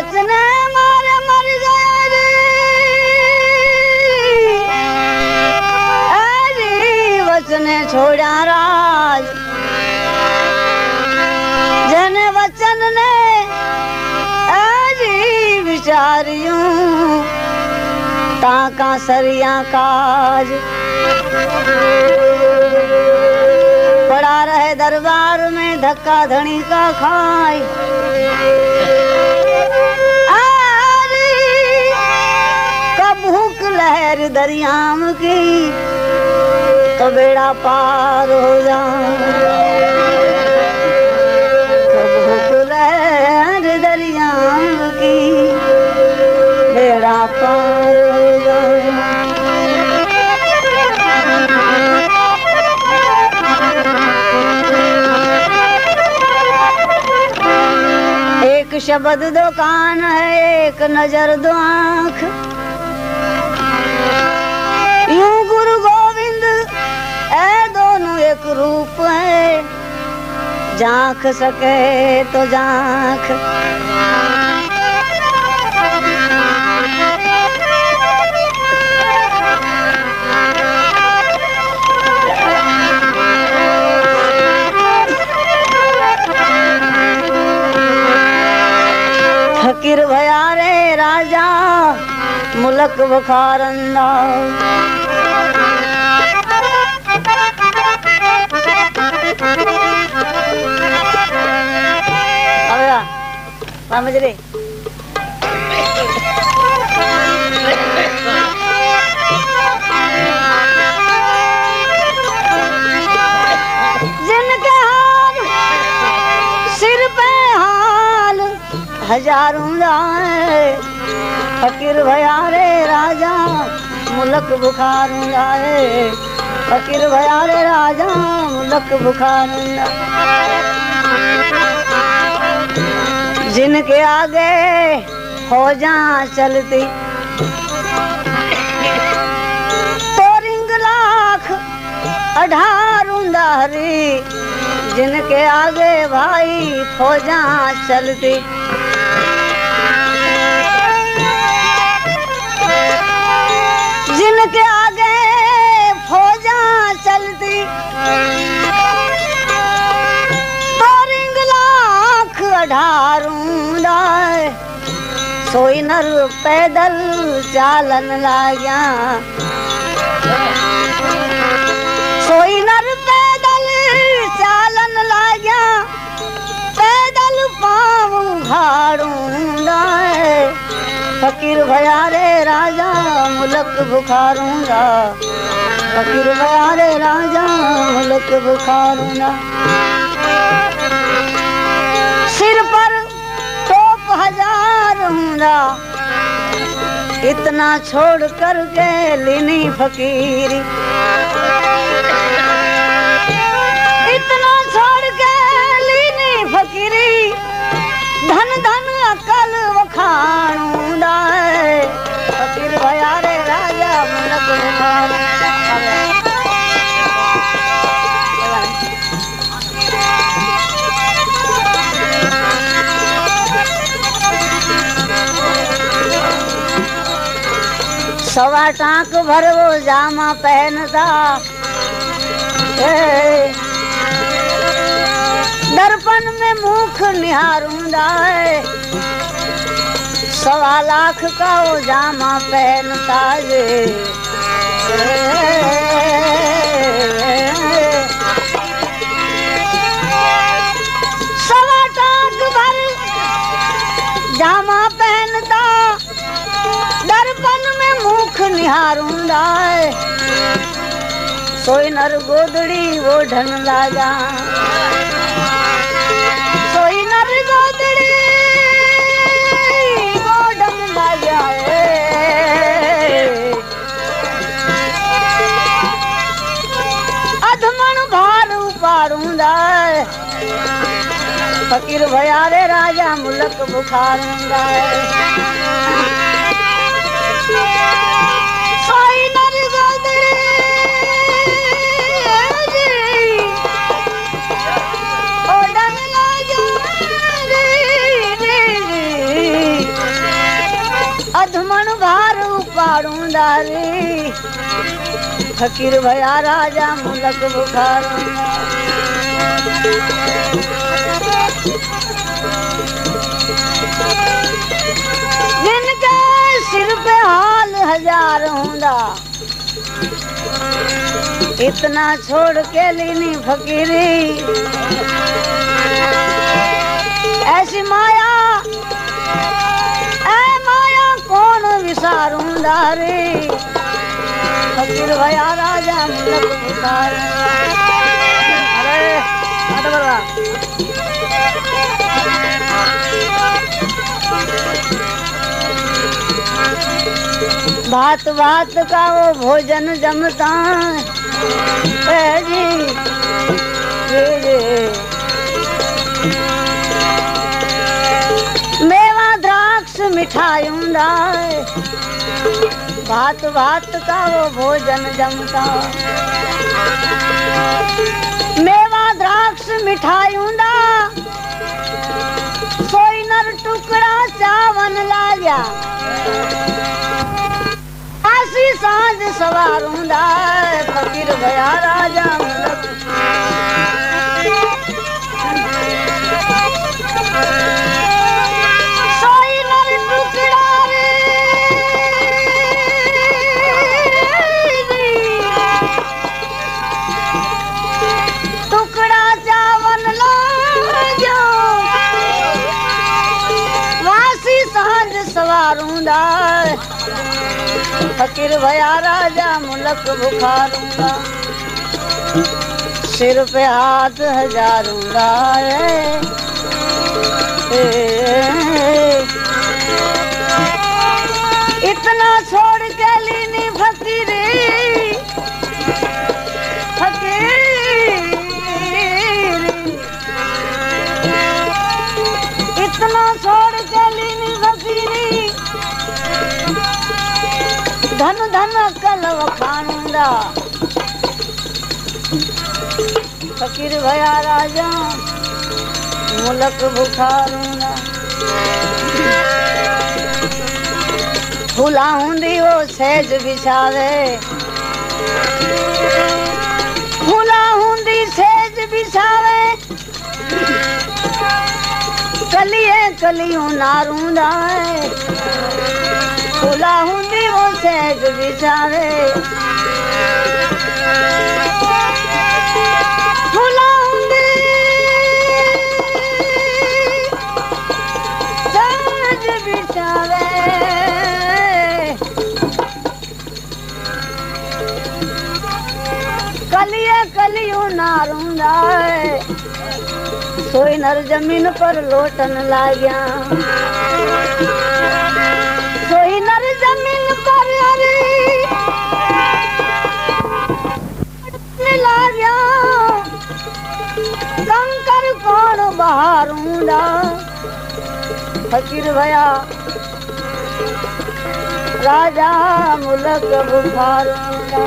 वचन मारे मर गए रे छोड़ा राज। जन वचन ने अरे विचारियूं ताका सरिया काज। पड़ा रहे दरबार में धक्का धनी का खाई। लहर दरियाम की तो बेड़ा पार हो जाऊँ। भूख लहर दरियाम की, बेड़ा पार हो जाऊँ। एक शब्द दो कान है, एक नज़र दो आँख। यूँ गुरु गोविंद, ऐ दोनों एक रूप है। जांख सके तो जांख। फकीर भया रे राजा, मुलक बुखारंदा समझ रे जिनके हाथ सिर पे हाल हज़ारों जाए फकीर भया राजा, मुलक बुखार जाए फकीर भया रे राजा मुलक बुखार जिनके आगे हो जा चलती तो रिंग लाख हरी। जिनके आगे भाई फौजा चलती, जिनके आगे अठारूंदा सोई नर पैदल चालन लाग्या। सोई नर पैदल चालन लाग्या, पैदल पाँव उघाड़ूँगा फकीर भया रे राजा मुलक बुखारूँगा फकीर भया रे राजा मुलक बुखारूँगा सिर हज़ार हूँगा इतना छोड़ कर के लिनी फकीरी। सवा टाक भर वो जामा पहनता। दर्पण में मुख निहारूंदा है। सवा लाख का वो जामा पहनता ये निहारूंदा सोई नर गोदड़ी वो ढन लागा। सोई नर गोदड़ी वो ढन लागा अधमण भार उपारूंदा फकीर भया राजा मुलक बुखारूंदा दारी। फकीर भया राजा मुलक बुखार जिनके सिर पे हाल हज़ार होंदा इतना छोड़ के लीनी फकीरी। ऐसी माया कौन विसारूंदा रे फकीर भया राजा मुलक बुखार अरे हट बरवा भात भात का वो भोजन जमता। है जी ये ये। मिठाई उंडाए भात भात का वो भोजन जमता। मेवा द्राक्ष मिठाई सोई नर टुकड़ा चावन लाया। आसी साँझ सवार फकीर भया राजा मुलक। फकीर भया राजा मुलक बुखारूँगा। सिर पे हाथ हजारूँगा। धन धन कलव खानूंदा फकीर भया राजा, मुलक बुखारूंदा। फूला हूंदी वो सहज बिछावे फूला हूंदी सहज बिछावे कलिए कलियूं नारूंदा फूला हूंदी कलिए कलियूं सोई नर जमीन पर लोटन लाग्या कौन बहारूंदा। फकीर भया। राजा मुलक बुखारूंदा।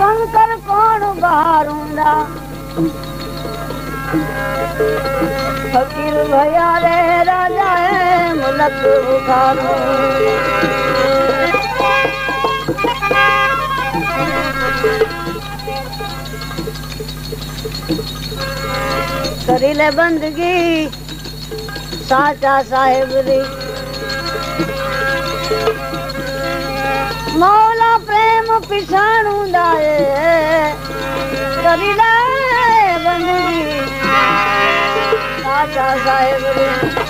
कंकर कौन बहारूंदा? फकीर भया रे राजा बुखारो करीले बंदगी साचा साहेब री मौला प्रेम पिछाणूंदा करीले बंदगी साचा साहेब रे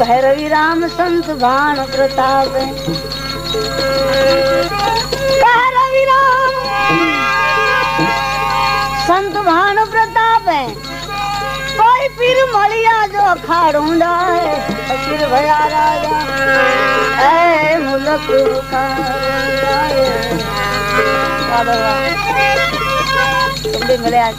भैरवी राम संत भाण प्रताप। भैरवी राम संत भाण प्रताप। है कोई पीर मलिया जो खाड़ूंदा है फकीर भया राजा, ऐ मुलक तुम भी मिले आज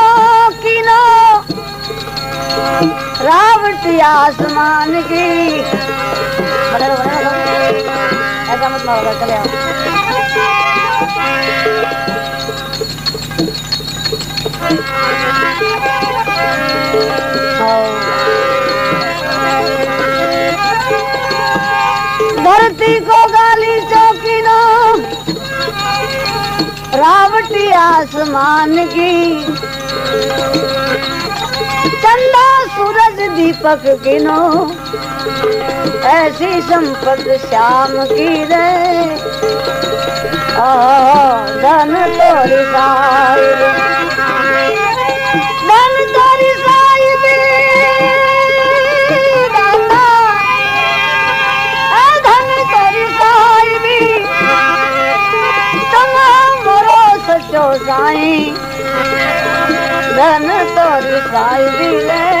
रावटी आसमान की। ऐसा मत मारो चले आओ। धरती को गाली चौकीनो रावटी आसमान की। चंदा सूरज दीपक किनो ऐसी संपत श्याम की रे। धन तोरी साहिब धन तोरी साहिब धन तोरी साहिब तुम मोरो सचो साईं। धन तोरी साहिबी रे।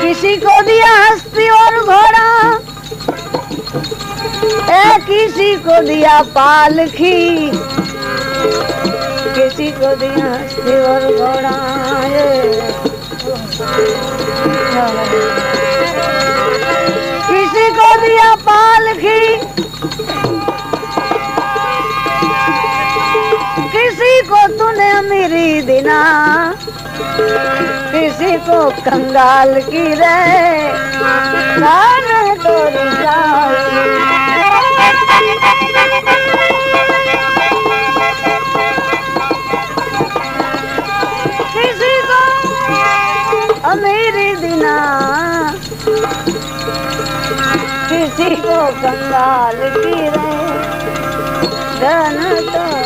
किसी को दिया हस्ती और घोड़ा। ए, किसी को दिया पालखी किसी को दिया हस्ती और घोड़ा किसी को दिया पालखी मेरी दिना। किसी को कंगाल की रे। तोरी किसी को अमीरी दिना। किसी को कंगाल की रे। धन तो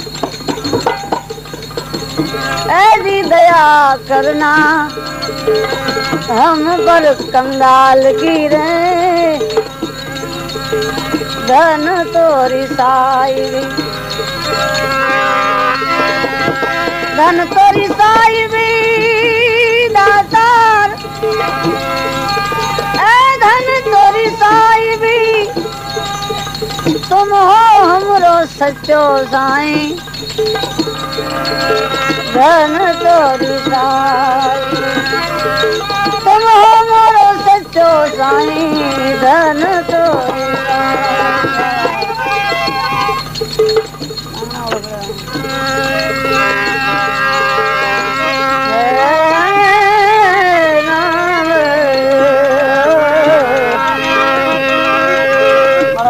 ऐसी दया करना। हम पर कंगाल की रे धन तोरी साई। धन तोरी साई दातार। ए धन तोरी साई तुम हो हमरो सच्चो साईं। धन तोरी सच्चो साईं धन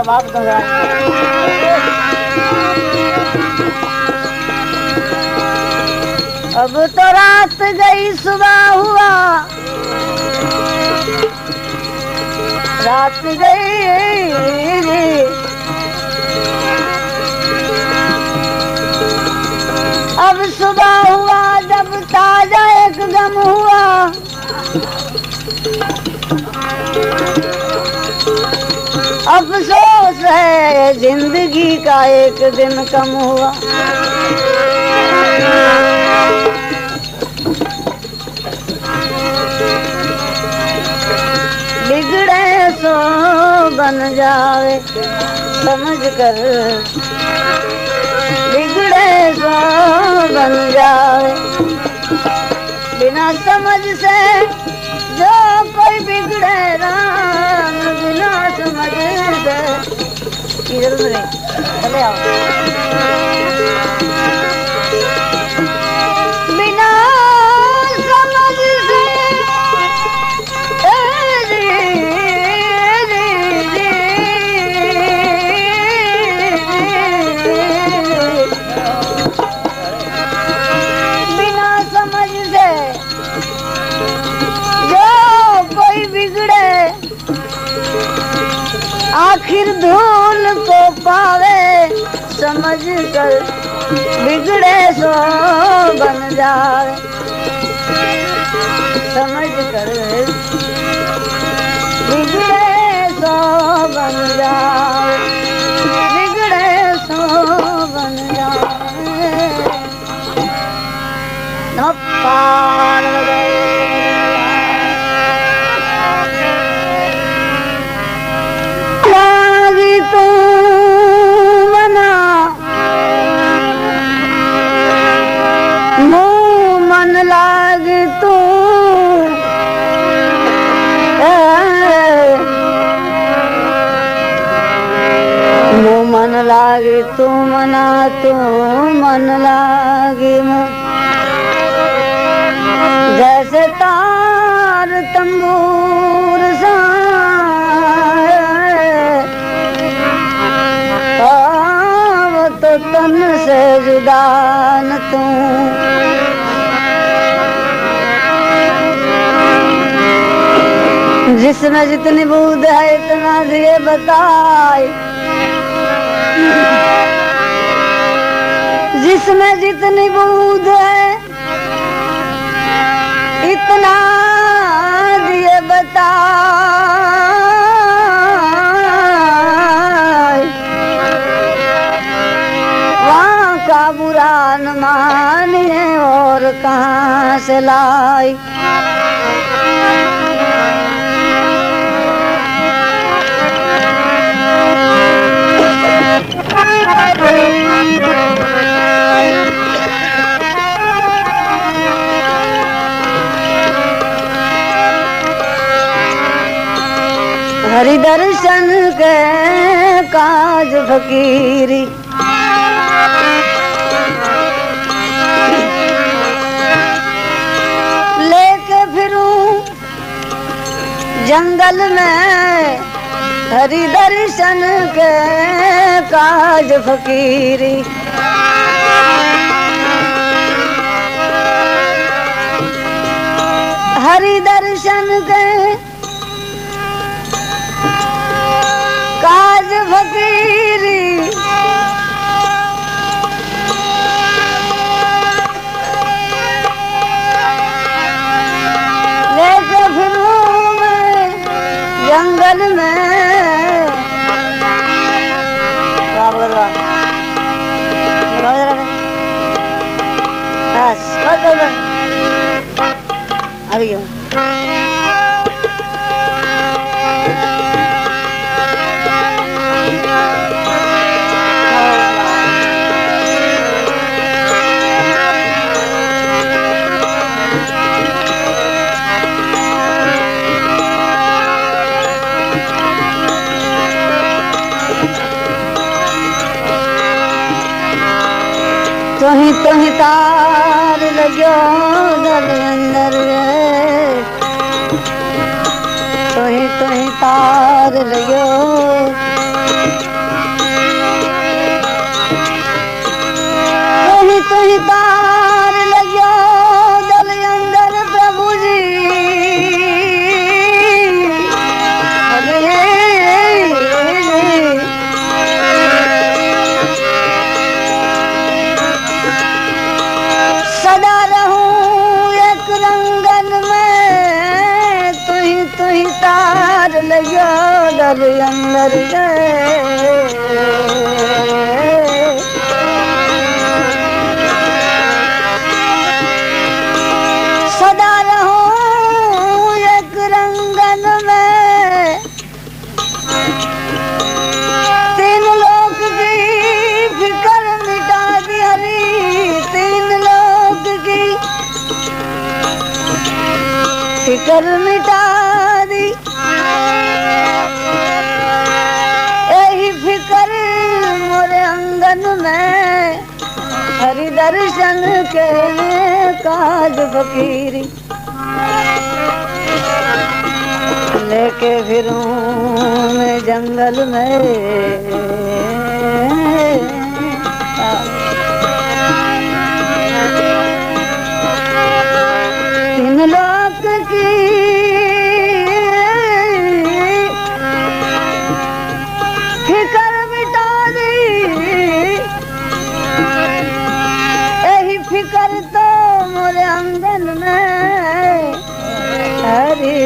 बाप गंगा अब तो रात गई, सुबह हुआ। रात गई। अब सुबह हुआ, जब ताज़ा एक गम हुआ। अफसोस है, ज़िंदगी का एक दिन कम हुआ। बन जावे समझ कर बिगड़े सो बन जावे बिना समझ से जो कोई बिगड़े राम बिना समझ से उधर चले आओ आखिर धूल को पावे, समझ कर बिगड़े सो बन जाए। समझ कर बिगड़े सो बन जाए। बिगड़े सो बन नपार लागी लागी तू मना, तू मन लागी जैसे तार तंबूर सा तो तन से जुदा न तू। जिसमें जितनी बूद है, इतना दिए बताए जिसमें जितनी बूद है, इतना दिए बता वहाँ का बुरा न मानिए और कहाँ से लाई दर्शन के काज फकीरी। लेके फिरूं जंगल में हरि दर्शन के काज फकीरी। हरि दर्शन के काज फकीरी। जंगल में अभी क्यों तुही तुही तार लॻियो तार दर्शन के काज फकीरी। लेके फिरूं मैं जंगल में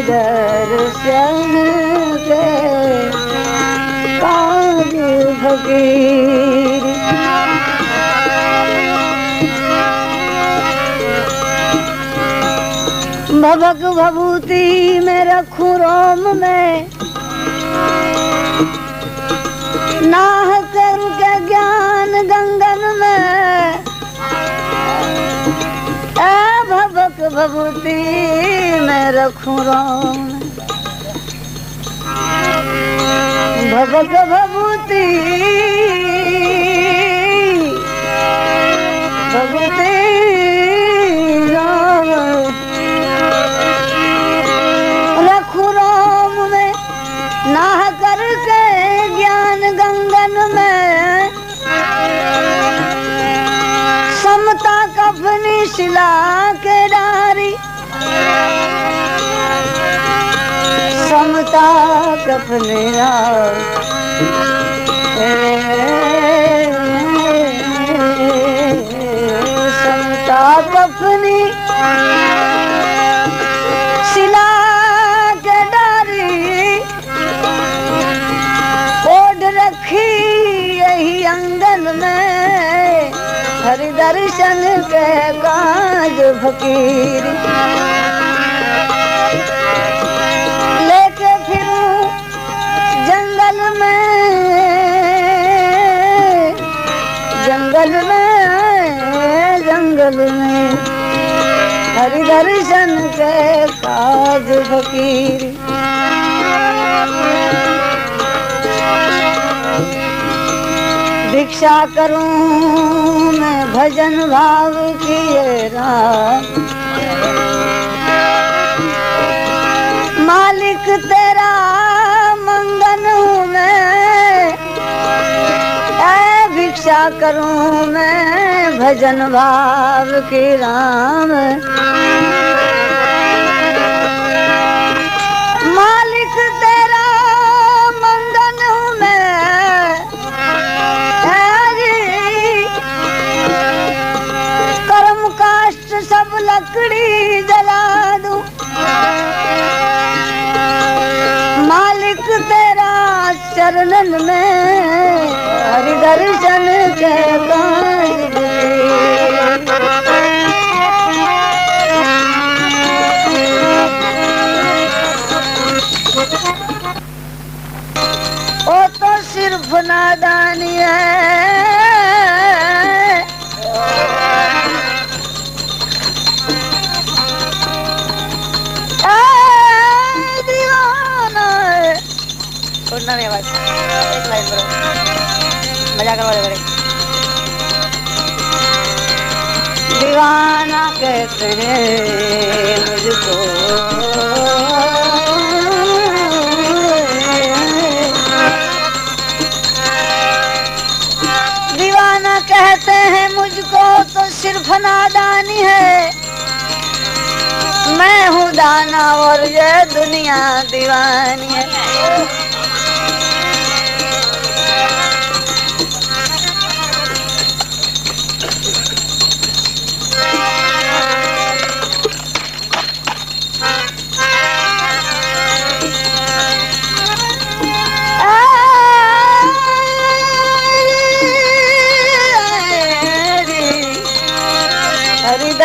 दर्शन के काज फकीर भवक भभूति में रखूं रोम में। नाह भभूति में रखूँ रोम। भवक भभूति भभूति राम। रखूँ रोम में नाह करके ज्ञान गंगन में। समता शिला समता कफनी समता कफनी शिला के डारी रखी यही अंगन में। हरि दर्शन के काज फकीर। हरि दर्शन के काज फकीर। भिक्षा करूँ मैं भजन भाव किए मालिक तेरा मंगन हूँ मैं। भिक्षा करूँ मैं भजन भाव के राम। मालिक तेरा मंगन कर्म काष्ट सब लकड़ी जला दू। मालिक तेरा चरणन में। हरि दर्शन के ओ सिर्फ़ नादानी है। छोड़ना नहीं आवाज़। एक लाइन करो। मज़ा करवा दे दीवाना कहते हैं मुझको तो सिर्फ़ नादानी है। मैं हूँ दाना और ये दुनिया दीवानी है।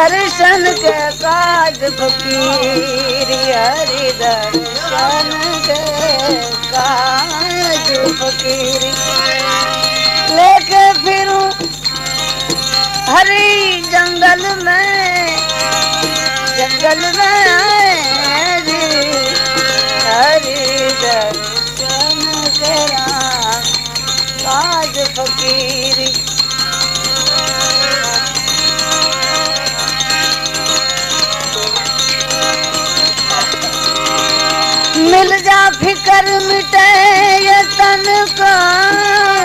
दर्शन के काज फकीर हरि दर्शन के काज फकीर। लेके फिरूं हरी जंगल में जंगल में हरी दर्शन के काज फकीरी। फिकर मिटे ये तन का।